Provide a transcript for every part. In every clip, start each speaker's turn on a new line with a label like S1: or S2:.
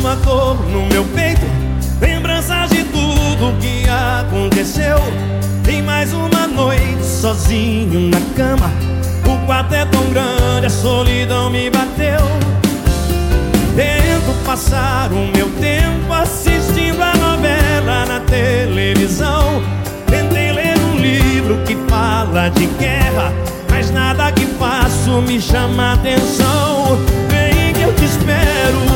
S1: dor no meu peito. Lembranças de tudo que aconteceu. Tem mais uma noite sozinho na cama. O quarto é tão grande, a solidão me bateu. Tento passar o meu tempo assistindo a novela na televisão. Tentei ler um livro que fala de guerra Mas nada que faço me chama atenção. Vem que eu te espero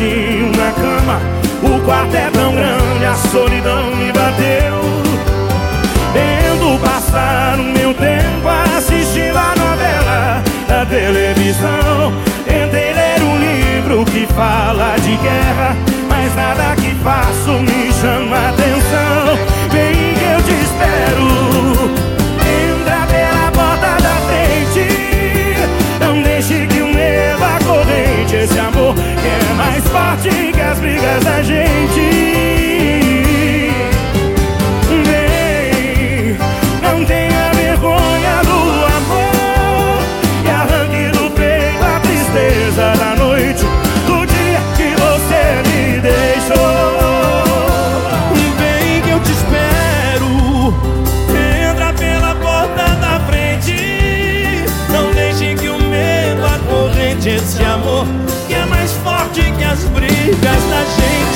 S2: sozinho na cama O quarto é tão grande, a solidão me bateu. Tendo passar o meu tempo assistindo a novela da televisão. Tentei ler um livro que fala de guerra Mas nada que faço me
S1: sente esse amor que é mais forte que as brigas da gente.